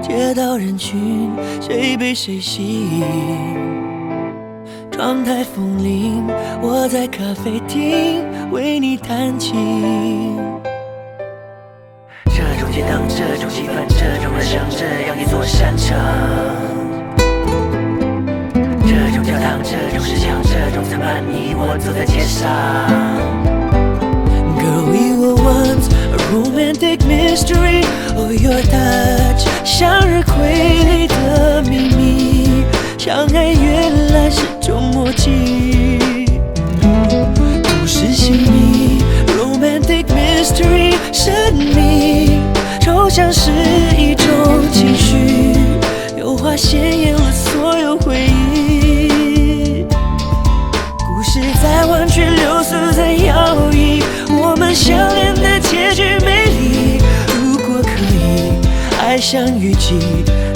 街道人群谁被谁吸引？窗台风铃我在咖啡厅为你弹琴这种街灯这种气氛这种人生这样一座山城这种教堂这种石墙这种藤蔓你我走在街上。romantic mystery. Oh, your touch 向日葵里的秘密，相爱原 像雨季，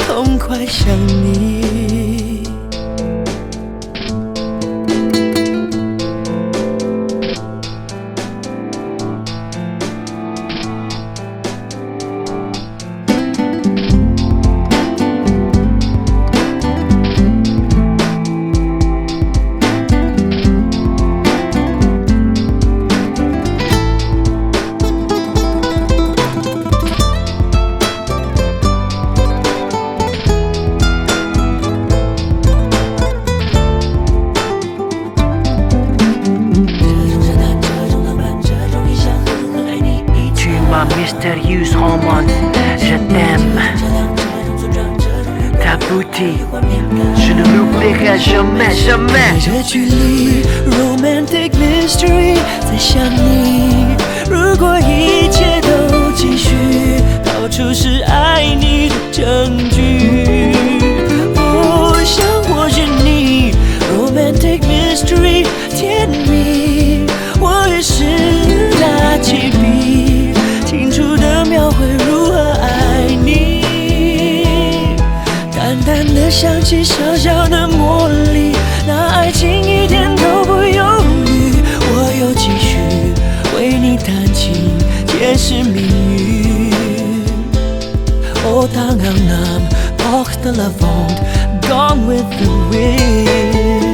痛快想你。mystérieuse romance, je t'aime. 这辆这种村庄，这种人 Ta beauté, 幻灭感。 je ne l'oublierai jamais, 在 jamais. 这距离，romantic mystery 在想你。如果一切 小小的魔力，那爱情一点都不犹豫。我又继续为你弹琴，解释命运。Oh, tangang nam, porte la vente, gone with the wind.